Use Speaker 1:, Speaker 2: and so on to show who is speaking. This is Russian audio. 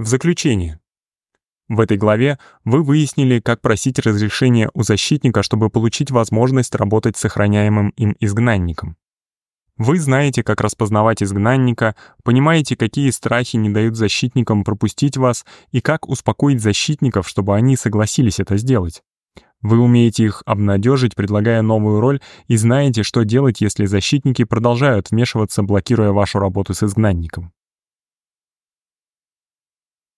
Speaker 1: В заключение. В этой главе вы выяснили, как просить разрешения у защитника, чтобы получить возможность работать с сохраняемым им изгнанником. Вы знаете, как распознавать изгнанника, понимаете, какие страхи не дают защитникам пропустить вас и как успокоить защитников, чтобы они согласились это сделать. Вы умеете их обнадежить, предлагая новую роль, и знаете, что делать, если защитники продолжают вмешиваться, блокируя вашу работу с изгнанником.